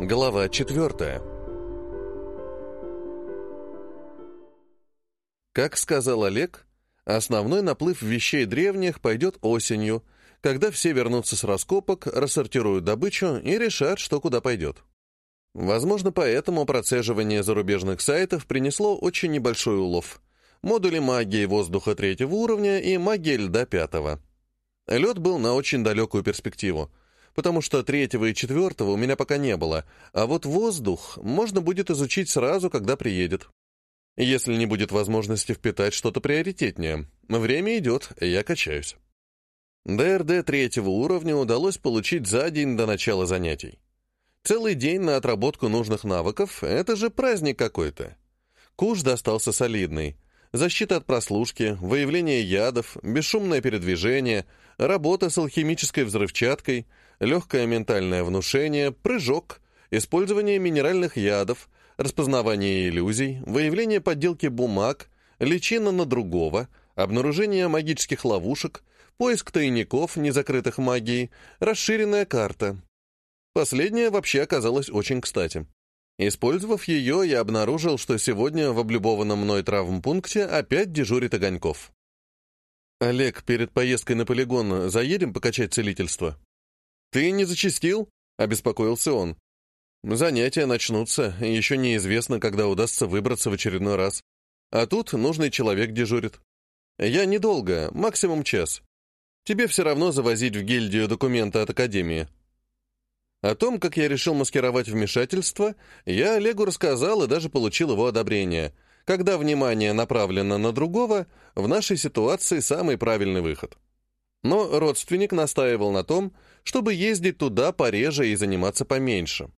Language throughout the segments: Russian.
Глава четвертая. Как сказал Олег, основной наплыв вещей древних пойдет осенью, когда все вернутся с раскопок, рассортируют добычу и решат, что куда пойдет. Возможно, поэтому процеживание зарубежных сайтов принесло очень небольшой улов. Модули магии воздуха третьего уровня и магии льда пятого. Лед был на очень далекую перспективу — потому что третьего и четвертого у меня пока не было, а вот воздух можно будет изучить сразу, когда приедет. Если не будет возможности впитать что-то приоритетнее. Время идет, я качаюсь. ДРД третьего уровня удалось получить за день до начала занятий. Целый день на отработку нужных навыков — это же праздник какой-то. Куш достался солидный. Защита от прослушки, выявление ядов, бесшумное передвижение, работа с алхимической взрывчаткой — легкое ментальное внушение, прыжок, использование минеральных ядов, распознавание иллюзий, выявление подделки бумаг, личина на другого, обнаружение магических ловушек, поиск тайников, незакрытых магией, расширенная карта. Последняя вообще оказалась очень кстати. Использовав ее, я обнаружил, что сегодня в облюбованном мной травмпункте опять дежурит Огоньков. «Олег, перед поездкой на полигон заедем покачать целительство?» «Ты не зачистил?» — обеспокоился он. «Занятия начнутся, еще неизвестно, когда удастся выбраться в очередной раз. А тут нужный человек дежурит. Я недолго, максимум час. Тебе все равно завозить в гильдию документы от Академии». О том, как я решил маскировать вмешательство, я Олегу рассказал и даже получил его одобрение. Когда внимание направлено на другого, в нашей ситуации самый правильный выход. Но родственник настаивал на том, чтобы ездить туда пореже и заниматься поменьше.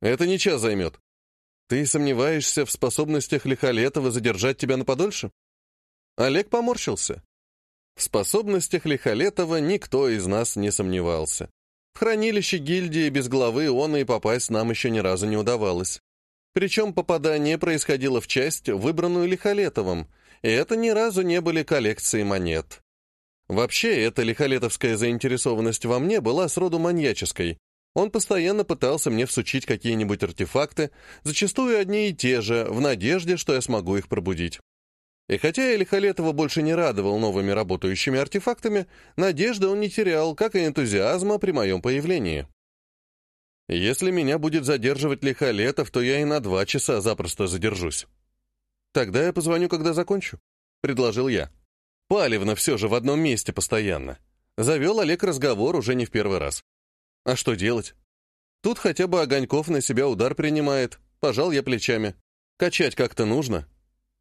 Это не час займет. Ты сомневаешься в способностях Лихолетова задержать тебя на подольше? Олег поморщился. В способностях Лихолетова никто из нас не сомневался. В хранилище гильдии без главы он и попасть нам еще ни разу не удавалось. Причем попадание происходило в часть, выбранную Лихолетовым, и это ни разу не были коллекции монет. Вообще, эта лихолетовская заинтересованность во мне была сроду маньяческой. Он постоянно пытался мне всучить какие-нибудь артефакты, зачастую одни и те же, в надежде, что я смогу их пробудить. И хотя я Лихолетова больше не радовал новыми работающими артефактами, надежды он не терял, как и энтузиазма при моем появлении. Если меня будет задерживать Лихолетов, то я и на два часа запросто задержусь. Тогда я позвоню, когда закончу, — предложил я. Палевно все же в одном месте постоянно. Завел Олег разговор уже не в первый раз. А что делать? Тут хотя бы Огоньков на себя удар принимает. Пожал я плечами. Качать как-то нужно.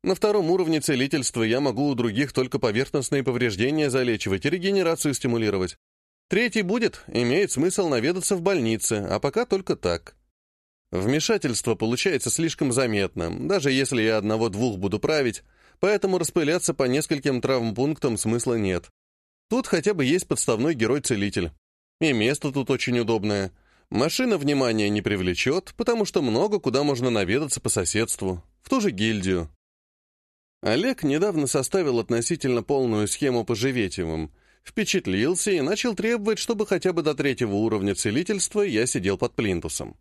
На втором уровне целительства я могу у других только поверхностные повреждения залечивать и регенерацию стимулировать. Третий будет, имеет смысл наведаться в больнице, а пока только так. Вмешательство получается слишком заметным, даже если я одного-двух буду править, поэтому распыляться по нескольким травмпунктам смысла нет. Тут хотя бы есть подставной герой-целитель. И место тут очень удобное. Машина внимания не привлечет, потому что много куда можно наведаться по соседству, в ту же гильдию. Олег недавно составил относительно полную схему по Живетевым, впечатлился и начал требовать, чтобы хотя бы до третьего уровня целительства я сидел под плинтусом.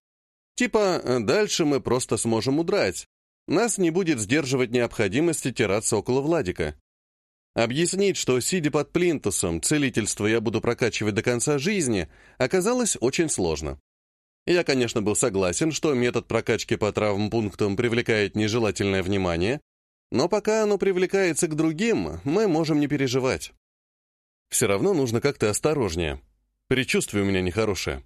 Типа, дальше мы просто сможем удрать, нас не будет сдерживать необходимости тираться около Владика. Объяснить, что, сидя под плинтусом, целительство я буду прокачивать до конца жизни, оказалось очень сложно. Я, конечно, был согласен, что метод прокачки по травмпунктам привлекает нежелательное внимание, но пока оно привлекается к другим, мы можем не переживать. Все равно нужно как-то осторожнее. Предчувствие у меня нехорошее.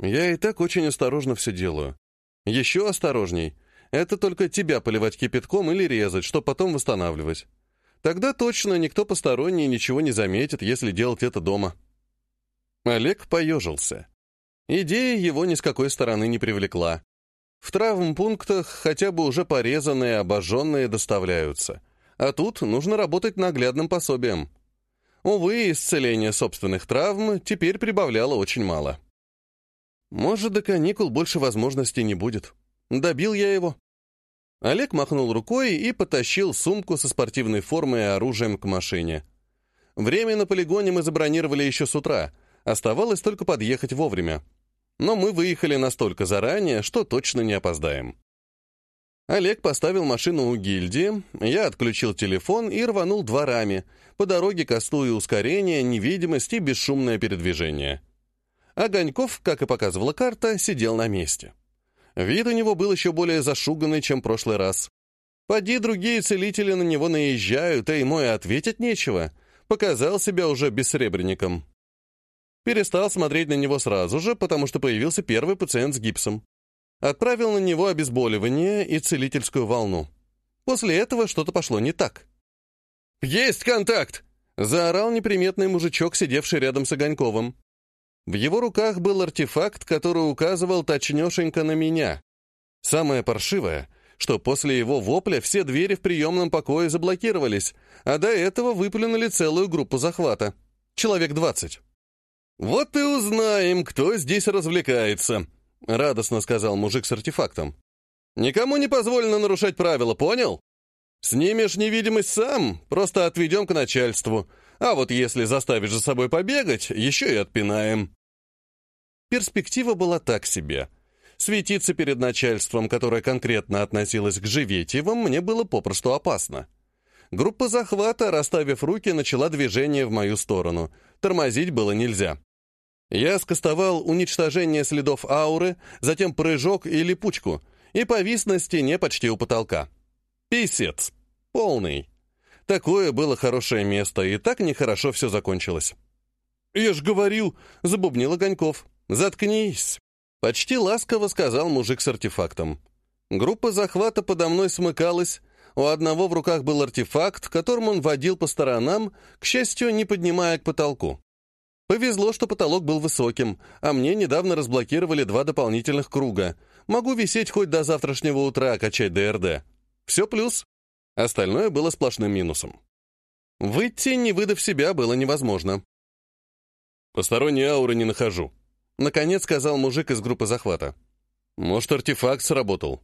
Я и так очень осторожно все делаю. Еще осторожней это только тебя поливать кипятком или резать, чтобы потом восстанавливать. Тогда точно никто посторонний ничего не заметит, если делать это дома. Олег поежился. Идея его ни с какой стороны не привлекла. В травмпунктах хотя бы уже порезанные, обожженные доставляются. А тут нужно работать наглядным пособием. Увы, исцеление собственных травм теперь прибавляло очень мало. Может, до каникул больше возможностей не будет. Добил я его. Олег махнул рукой и потащил сумку со спортивной формой и оружием к машине. Время на полигоне мы забронировали еще с утра, оставалось только подъехать вовремя. но мы выехали настолько заранее, что точно не опоздаем. Олег поставил машину у гильдии, я отключил телефон и рванул дворами, по дороге кастуя ускорение, невидимость и бесшумное передвижение. Огоньков, как и показывала карта, сидел на месте. Вид у него был еще более зашуганный, чем в прошлый раз. Поди другие целители на него наезжают, а ему и ответить нечего. Показал себя уже бессребренником. Перестал смотреть на него сразу же, потому что появился первый пациент с гипсом. Отправил на него обезболивание и целительскую волну. После этого что-то пошло не так. «Есть контакт!» — заорал неприметный мужичок, сидевший рядом с Огоньковым. В его руках был артефакт, который указывал точнешенько на меня. Самое паршивое, что после его вопля все двери в приемном покое заблокировались, а до этого выплюнули целую группу захвата. Человек двадцать. «Вот и узнаем, кто здесь развлекается», — радостно сказал мужик с артефактом. «Никому не позволено нарушать правила, понял? Снимешь невидимость сам, просто отведем к начальству, а вот если заставишь за собой побегать, еще и отпинаем». Перспектива была так себе. Светиться перед начальством, которое конкретно относилось к Живетьевым, мне было попросту опасно. Группа захвата, расставив руки, начала движение в мою сторону. Тормозить было нельзя. Я скостовал уничтожение следов ауры, затем прыжок и липучку, и повис на стене почти у потолка. Писец. Полный. Такое было хорошее место, и так нехорошо все закончилось. «Я ж говорил!» — забубнил Огоньков. «Заткнись!» — почти ласково сказал мужик с артефактом. Группа захвата подо мной смыкалась, у одного в руках был артефакт, которым он водил по сторонам, к счастью, не поднимая к потолку. Повезло, что потолок был высоким, а мне недавно разблокировали два дополнительных круга. Могу висеть хоть до завтрашнего утра, качать ДРД. Все плюс. Остальное было сплошным минусом. Выйти, не выдав себя, было невозможно. «Посторонней ауры не нахожу», — наконец сказал мужик из группы захвата. «Может, артефакт сработал?»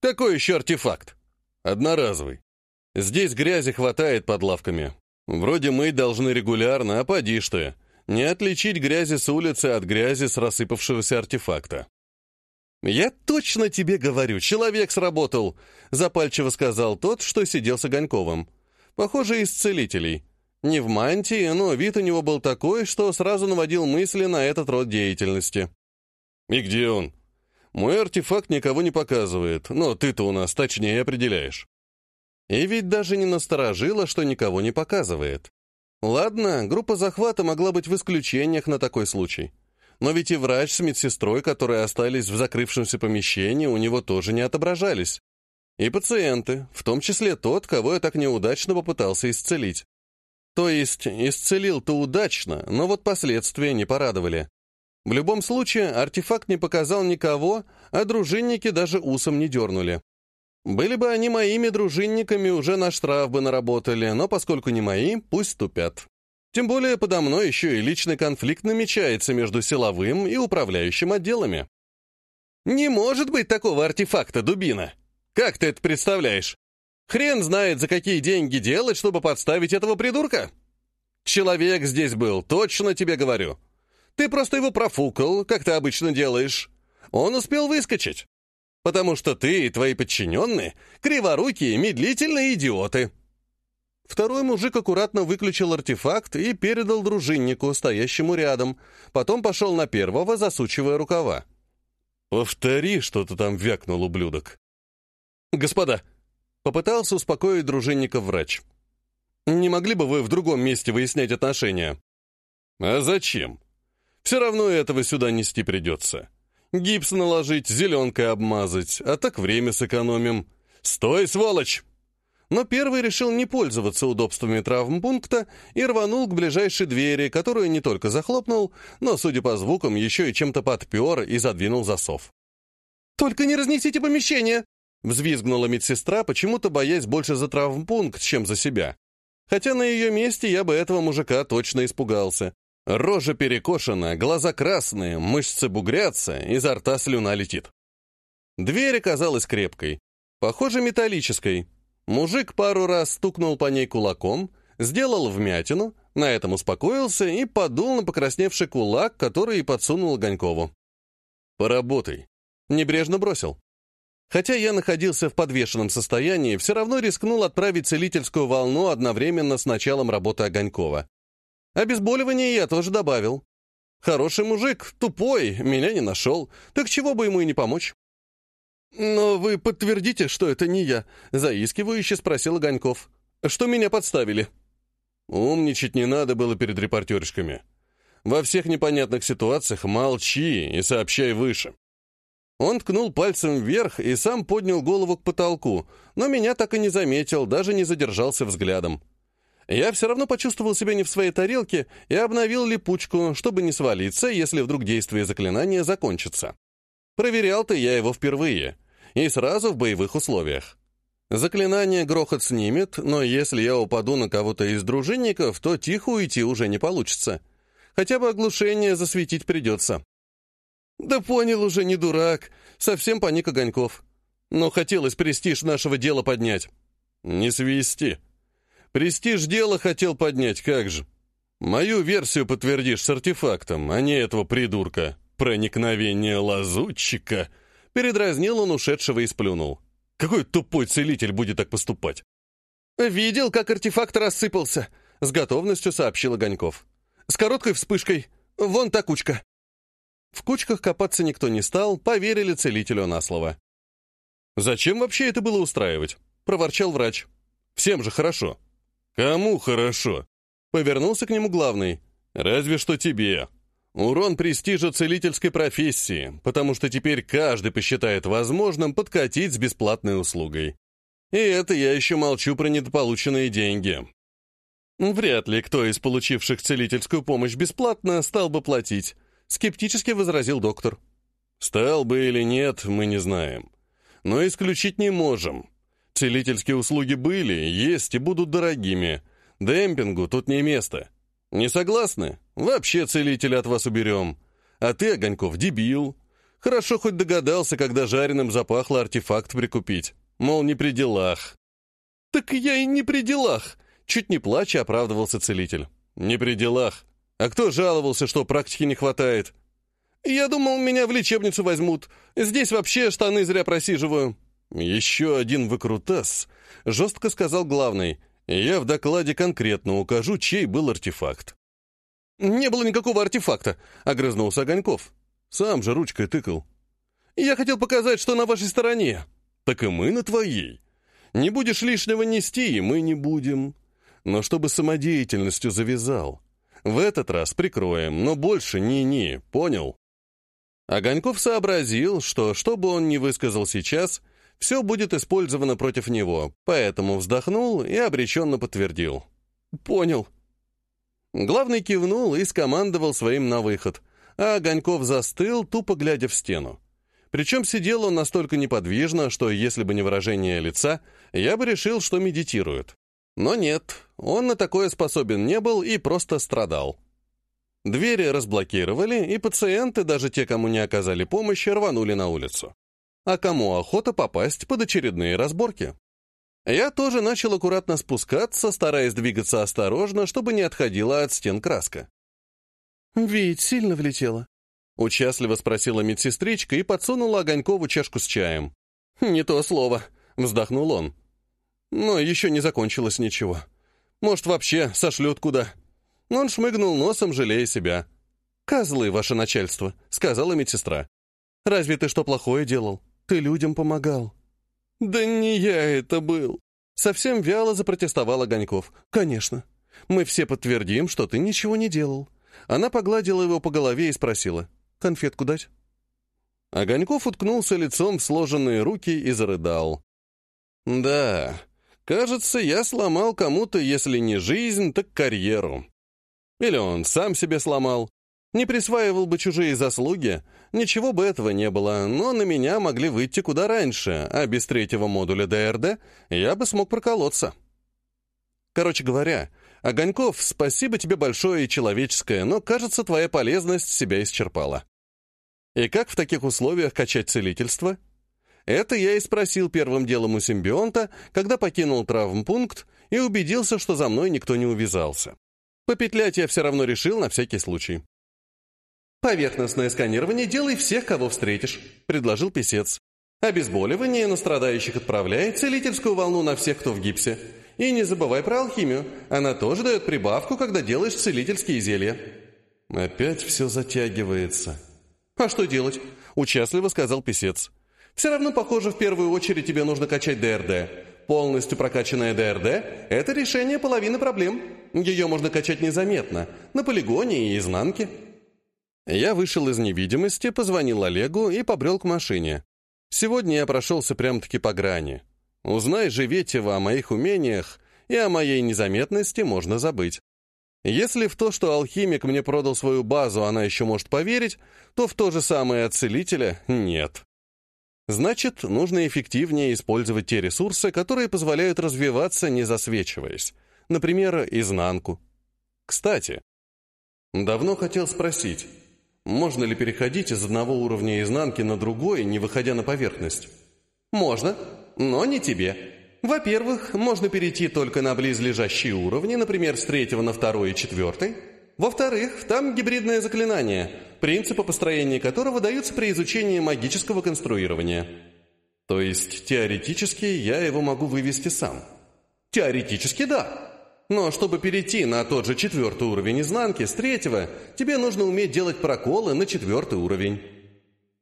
«Какой еще артефакт?» «Одноразовый. Здесь грязи хватает под лавками. Вроде мы должны регулярно, а поди ж ты. Не отличить грязи с улицы от грязи с рассыпавшегося артефакта. «Я точно тебе говорю, человек сработал», — запальчиво сказал тот, что сидел с Огоньковым. «Похоже, из целителей. Не в мантии, но вид у него был такой, что сразу наводил мысли на этот род деятельности». «И где он?» «Мой артефакт никого не показывает, но ты-то у нас точнее определяешь». И ведь даже не насторожило, что никого не показывает. Ладно, группа захвата могла быть в исключениях на такой случай. Но ведь и врач с медсестрой, которые остались в закрывшемся помещении, у него тоже не отображались. И пациенты, в том числе тот, кого я так неудачно попытался исцелить. То есть, исцелил-то удачно, но вот последствия не порадовали. В любом случае, артефакт не показал никого, а дружинники даже усом не дернули. Были бы они моими дружинниками, уже на штраф бы наработали, но поскольку не мои, пусть тупят. Тем более подо мной еще и личный конфликт намечается между силовым и управляющим отделами. Не может быть такого артефакта, дубина. Как ты это представляешь? Хрен знает, за какие деньги делать, чтобы подставить этого придурка. Человек здесь был, точно тебе говорю. Ты просто его профукал, как ты обычно делаешь. Он успел выскочить потому что ты и твои подчиненные — криворукие, медлительные идиоты». Второй мужик аккуратно выключил артефакт и передал дружиннику, стоящему рядом. Потом пошел на первого, засучивая рукава. «Повтори, что ты там вякнул, ублюдок». «Господа», — попытался успокоить дружинника врач. «Не могли бы вы в другом месте выяснять отношения?» «А зачем? Все равно этого сюда нести придется. Гипс наложить, зеленкой обмазать, а так время сэкономим. Стой, сволочь!» Но первый решил не пользоваться удобствами травмпункта и рванул к ближайшей двери, которую не только захлопнул, но, судя по звукам, еще и чем-то подпер и задвинул засов. «Только не разнесите помещение!» — взвизгнула медсестра, почему-то боясь больше за травмпункт, чем за себя. Хотя на ее месте я бы этого мужика точно испугался. Рожа перекошена, глаза красные, мышцы бугрятся, изо рта слюна летит. Дверь оказалась крепкой, похоже, металлической. Мужик пару раз стукнул по ней кулаком, сделал вмятину, на этом успокоился и подул на покрасневший кулак, который и подсунул Огонькову. Поработай. Небрежно бросил. Хотя я находился в подвешенном состоянии, все равно рискнул отправить целительскую волну одновременно с началом работы Огонькова. Обезболивание я тоже добавил. Хороший мужик, тупой, меня не нашел, так чего бы ему и не помочь. «Но вы подтвердите, что это не я?» — заискивающе спросил Огоньков. «Что меня подставили?» Умничать не надо было перед репортершками. Во всех непонятных ситуациях молчи и сообщай выше. Он ткнул пальцем вверх и сам поднял голову к потолку, но меня так и не заметил, даже не задержался взглядом. Я все равно почувствовал себя не в своей тарелке и обновил липучку, чтобы не свалиться, если вдруг действие заклинания закончится. Проверял-то я его впервые, и сразу в боевых условиях. Заклинание грохот снимет, но если я упаду на кого-то из дружинников, то тихо уйти уже не получится. Хотя бы оглушение засветить придется. Да понял уже, не дурак. Совсем паник огоньков. Но хотелось престиж нашего дела поднять. Не свисти. Престиж дела хотел поднять, как же. Мою версию подтвердишь с артефактом, а не этого придурка. Проникновение лазутчика. Передразнил он ушедшего и сплюнул. Какой тупой целитель будет так поступать? «Видел, как артефакт рассыпался», — с готовностью сообщил Огоньков. «С короткой вспышкой. Вон та кучка». В кучках копаться никто не стал, поверили целителю на слово. «Зачем вообще это было устраивать?» — проворчал врач. «Всем же хорошо». «Кому хорошо?» — повернулся к нему главный. «Разве что тебе. Урон престижа целительской профессии, потому что теперь каждый посчитает возможным подкатить с бесплатной услугой. И это я еще молчу про недополученные деньги. Вряд ли кто из получивших целительскую помощь бесплатно стал бы платить, скептически возразил доктор. Стал бы или нет, мы не знаем. Но исключить не можем. Целительские услуги были, есть и будут дорогими. Демпингу тут не место. Не согласны? Вообще целителя от вас уберем. А ты, Огоньков, дебил. Хорошо хоть догадался, когда жареным запахло артефакт прикупить. Мол, не при делах. Так я и не при делах. Чуть не плача оправдывался целитель. Не при делах. А кто жаловался, что практики не хватает? Я думал, меня в лечебницу возьмут. Здесь вообще штаны зря просиживаю. Еще один выкрутас, жестко сказал главный. Я в докладе конкретно укажу, чей был артефакт. «Не было никакого артефакта», — огрызнулся Огоньков. «Сам же ручкой тыкал». «Я хотел показать, что на вашей стороне». «Так и мы на твоей. Не будешь лишнего нести, и мы не будем. Но чтобы самодеятельностью завязал. В этот раз прикроем, но больше ни-ни, понял?» Огоньков сообразил, что, что бы он ни высказал сейчас, все будет использовано против него, поэтому вздохнул и обреченно подтвердил. «Понял». Главный кивнул и скомандовал своим на выход, а Огоньков застыл, тупо глядя в стену. Причем сидел он настолько неподвижно, что, если бы не выражение лица, я бы решил, что медитирует. Но нет, он на такое способен не был и просто страдал. Двери разблокировали, и пациенты, даже те, кому не оказали помощи, рванули на улицу. А кому охота попасть под очередные разборки? Я тоже начал аккуратно спускаться, стараясь двигаться осторожно, чтобы не отходила от стен краска. «Ведь сильно влетела?» Участливо спросила медсестричка и подсунула Огонькову чашку с чаем. «Не то слово», — вздохнул он. «Но еще не закончилось ничего. Может, вообще сошлют куда?» Он шмыгнул носом, жалея себя. «Козлы, ваше начальство», — сказала медсестра. «Разве ты что плохое делал? Ты людям помогал». «Да не я это был!» Совсем вяло запротестовал Огоньков. «Конечно. Мы все подтвердим, что ты ничего не делал». Она погладила его по голове и спросила. «Конфетку дать?» Огоньков уткнулся лицом в сложенные руки и зарыдал. «Да, кажется, я сломал кому-то, если не жизнь, так карьеру. Или он сам себе сломал. Не присваивал бы чужие заслуги, ничего бы этого не было, но на меня могли выйти куда раньше, а без третьего модуля ДРД я бы смог проколоться. Короче говоря, Огоньков, спасибо тебе большое и человеческое, но, кажется, твоя полезность себя исчерпала. И как в таких условиях качать целительство? Это я и спросил первым делом у симбионта, когда покинул травмпункт и убедился, что за мной никто не увязался. Попетлять я все равно решил на всякий случай. «Поверхностное сканирование делай всех, кого встретишь», — предложил писец. «Обезболивание на страдающих отправляй, целительскую волну на всех, кто в гипсе. И не забывай про алхимию. Она тоже дает прибавку, когда делаешь целительские зелья». Опять все затягивается. «А что делать?» — участливо сказал писец. «Все равно, похоже, в первую очередь тебе нужно качать ДРД. Полностью прокачанная ДРД — это решение половины проблем. Ее можно качать незаметно, на полигоне и изнанке». Я вышел из невидимости, позвонил Олегу и побрел к машине. Сегодня я прошелся прям-таки по грани. Узнай же Ветева о моих умениях, и о моей незаметности можно забыть. Если в то, что алхимик мне продал свою базу, она еще может поверить, то в то же самое от целителя нет. Значит, нужно эффективнее использовать те ресурсы, которые позволяют развиваться, не засвечиваясь. Например, изнанку. Кстати, давно хотел спросить, можно ли переходить из одного уровня изнанки на другой, не выходя на поверхность? Можно, но не тебе. Во-первых, можно перейти только на близлежащие уровни, например, с третьего на второй и четвертый. Во-вторых, там гибридное заклинание, принципы построения которого даются при изучении магического конструирования. То есть, теоретически, я его могу вывести сам. Теоретически, да. Но чтобы перейти на тот же четвертый уровень изнанки с третьего, тебе нужно уметь делать проколы на четвертый уровень.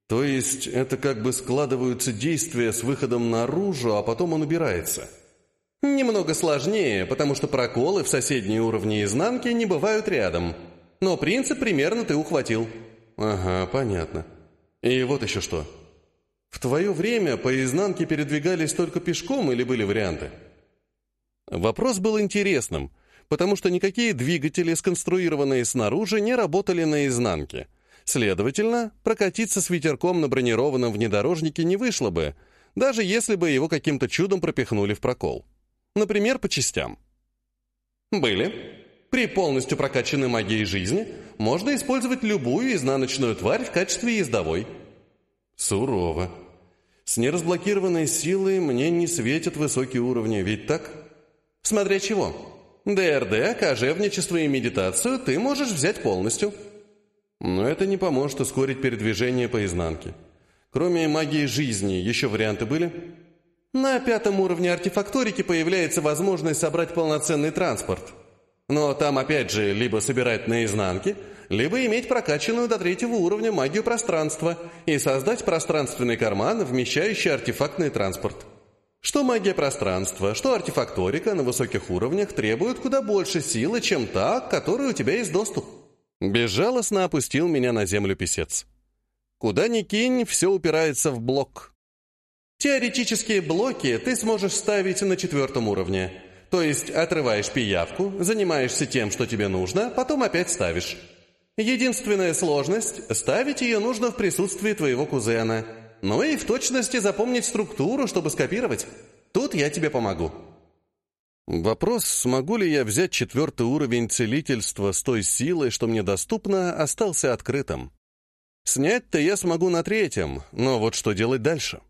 То есть это как бы складываются действия с выходом наружу, а потом он убирается. Немного сложнее, потому что проколы в соседние уровни изнанки не бывают рядом. Но принцип примерно ты ухватил. Ага, понятно. И вот еще что. В твое время по изнанке передвигались только пешком или были варианты? Вопрос был интересным, потому что никакие двигатели, сконструированные снаружи, не работали на изнанке. Следовательно, прокатиться с ветерком на бронированном внедорожнике не вышло бы, даже если бы его каким-то чудом пропихнули в прокол. Например, по частям. Были. При полностью прокачанной магией жизни можно использовать любую изнаночную тварь в качестве ездовой. Сурово. С неразблокированной силой мне не светят высокие уровни, ведь так? Смотря чего. ДРД, кожевничество и медитацию ты можешь взять полностью. Но это не поможет ускорить передвижение по изнанке. Кроме магии жизни, еще варианты были? На пятом уровне артефакторики появляется возможность собрать полноценный транспорт. Но там опять же либо собирать на изнанке, либо иметь прокачанную до третьего уровня магию пространства и создать пространственный карман, вмещающий артефактный транспорт. Что магия пространства, что артефакторика на высоких уровнях требуют куда больше силы, чем та, к которой у тебя есть доступ. Безжалостно опустил меня на землю писец. Куда ни кинь, все упирается в блок. Теоретические блоки ты сможешь ставить на четвертом уровне. То есть отрываешь пиявку, занимаешься тем, что тебе нужно, потом опять ставишь. Единственная сложность – ставить ее нужно в присутствии твоего кузена – ну и в точности запомнить структуру, чтобы скопировать. Тут я тебе помогу. Вопрос, смогу ли я взять четвертый уровень целительства с той силой, что мне доступно, остался открытым. Снять-то я смогу на третьем, но вот что делать дальше?